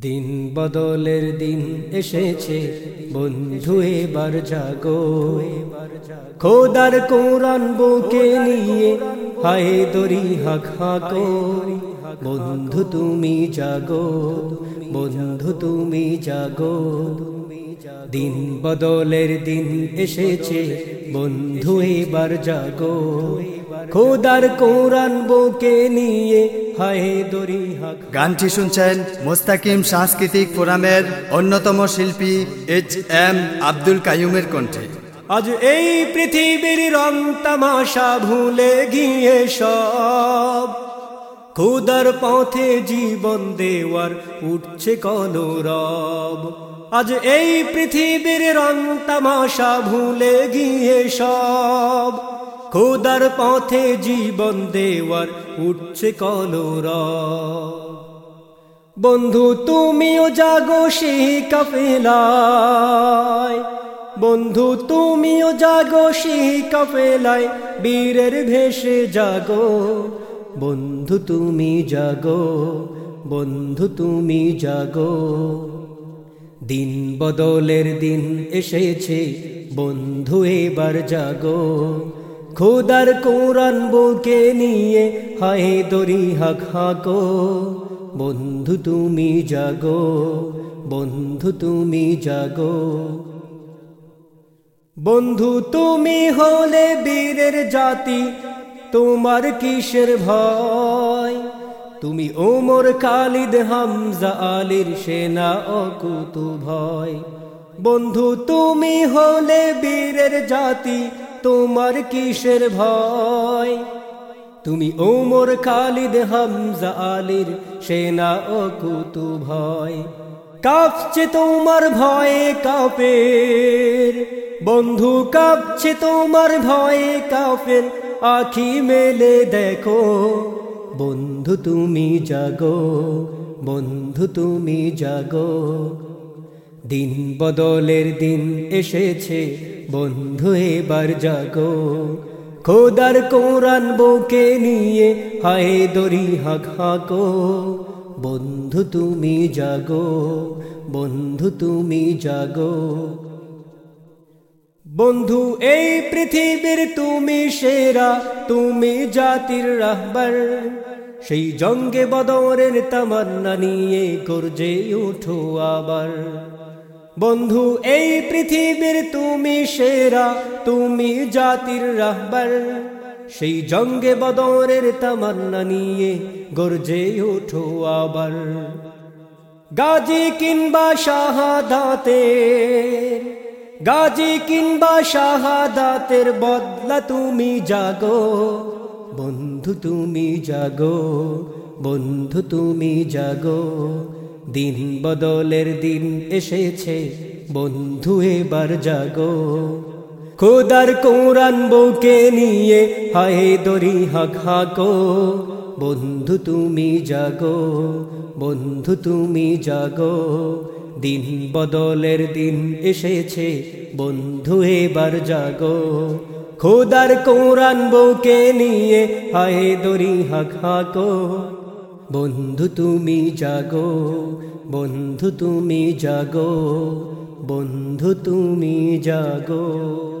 দিন বদলের দিন এসেছে, বন্ধু এবার জাগো। খোদার কোরআন বুকে নিয়ে হায় দরি হাক হাকো। বন্ধু তুমি জাগো, বন্ধু তুমি জাগো। দিন বদলের দিন এসেছে, বন্ধু এবার জাগো। খোদার কোরআন বুকে নিয়ে গানটি শুনছেন মোস্তাকিম সাংস্কৃতিক ফোরামের অন্যতম শিল্পী এইচ এম আব্দুল কাইয়ুমের কণ্ঠে। আজ এই পৃথিবীর রং তামাশা ভুলে গিয়ে সব। খুদার পথে জীবন দেওয়ার উঠছে কলরব। আজ এই পৃথিবীর রং তামাশা ভুলে গিয়ে সব। খুদার পথে জীবন দেওয়ার উঠছে কলরব বন্ধু, তুমিও জাগো সেই কাফেলায়। বন্ধু, তুমিও জাগো সেই কাফেলায়, বীরের ভেসে জাগো। বন্ধু, তুমি জাগো, বন্ধু, তুমি জাগো। দিন বদলের দিন এসেছে, বন্ধু, এবার জাগো। খোদার কোরআন বুকে নিয়ে, হায় দরি হাক হাকো। বন্ধু তুমি জাগো, বন্ধু তুমি জাগো। বন্ধু তুমি হলে বীরের জাতি, তোমার কিসের ভয়? তুমি ওমর কালিদ হামজা আলীর সেনা অকুতু ভয়। বন্ধু তুমি হলে বীরের জাতি তোমার কিসের ভয়? তুমি ওমর খালিদ হামজা আলীর সেনা অকুতু ভয় কাঁপছে তোমার ভয়ে কাপের বন্ধু, কাঁপছে তোমার ভয়ে কাফের। আখি মেলে দেখো, বন্ধু তুমি জাগো, বন্ধু তুমি জাগো। দিন বদলের দিন এসেছে, বন্ধু এবার জাগো। খোদার কোরআন বুকে নিয়ে হায় দরি হাক হাকো। বন্ধু তুমি জাগো, বন্ধু তুমি জাগো। বন্ধু, এই পৃথিবীর তুমি সেরা, তুমি জাতির রাহবার। সেই জঙ্গে বদরের তামান্না নিয়ে গর্জে উঠো আবার। বন্ধু, এই পৃথিবীর তুমি সেরা, তুমি জাতির রাহবার। সেই জঙ্গে বদরের তামান্না নিয়ে গর্জে উঠো আবার। গাজী কিংবা শাহাদাতের, গাজী কিংবা শাহাদাতের বদলা তুমি জাগো। বন্ধু, তুমি জাগো, বন্ধু, তুমি জাগো। দিন বদলের দিন এসেছে, বন্ধু এবার জাগো। খোদার কোরআন বুকে নিয়ে হায় দরি হাক হাকো। বন্ধু তুমি জাগো, বন্ধু তুমি জাগো। দিন বদলের দিন এসেছে, বন্ধু এবার জাগো। খোদার কোরআন বুকে নিয়ে হায় দরি হাক হাকো। বন্ধু তুমি জাগো বন্ধু তুমি জাগো বন্ধু তুমি জাগো।